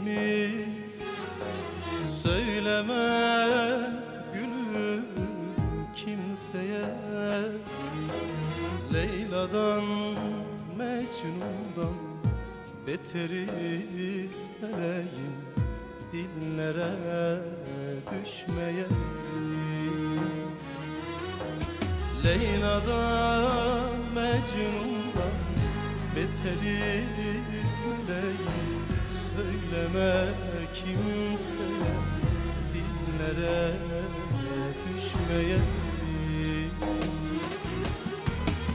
ikimiz Söyleme gülüm kimseye. Leyla'dan Mecnun'dan beteriz Eleğin dillere düşmeye. Leyla'dan Mecnun'dan beteriz Meleğin Söyleme kimseye Dillere düşmeyeyim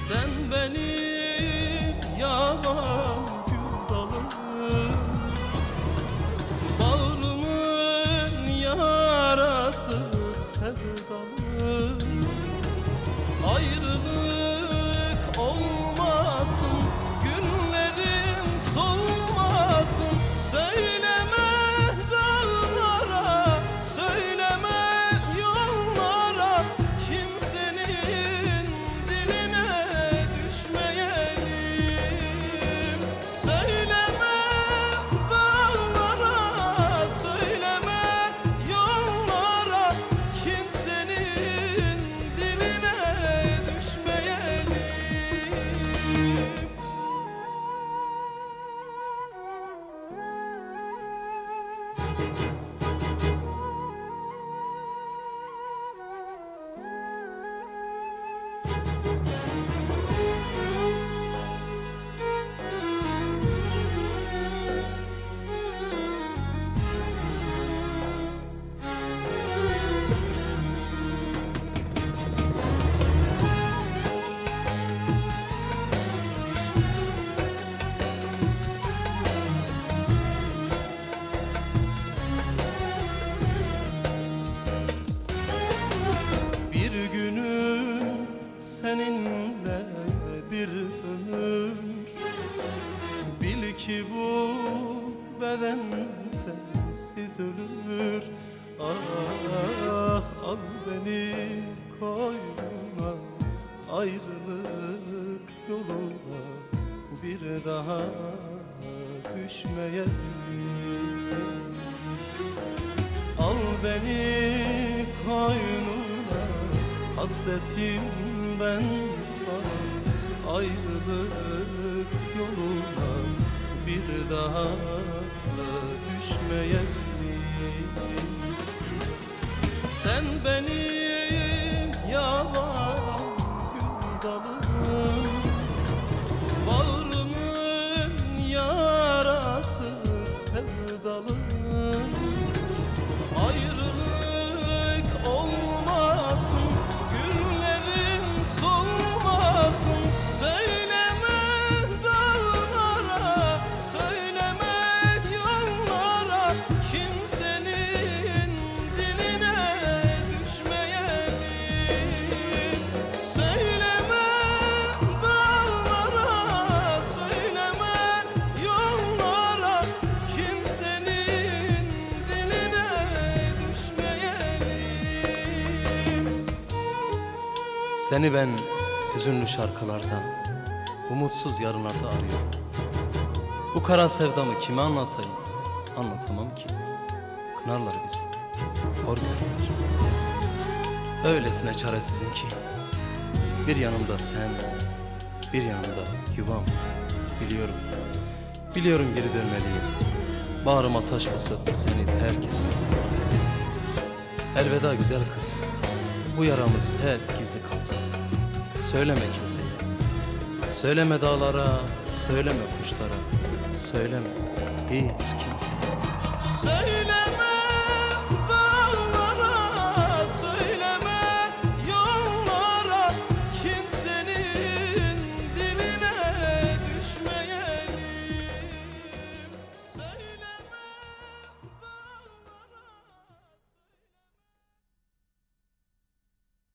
sen benim yavan gül dalım Bağrımın yarası sevdalım Ayrılık beden sensiz ölür. Ah al beni koynuna Ayrılık yoluna. Bir daha düşmeyelim. Al beni koynuna Hasretim ben sana. Ayrılık yoluna Bir daha düşmeyelim Sen benim Seni ben hüzünlü şarkılarda, umutsuz yarınlarda arıyorum. Bu kara sevdamı kime anlatayım? Anlatamam ki. Kınarlar bizi, hor. Öylesine çaresizim ki. Bir yanımda sen, bir yanımda yuvam. Biliyorum, biliyorum geri dönmeliyim. Bağrıma taş basıp seni terk etmeliyim. Elveda güzel kız. Bu yaramız hep gizli kalsın. Söyleme kimseye. Söyleme dağlara, söyleme kuşlara. Söyleme hiç kimseye. Söyle.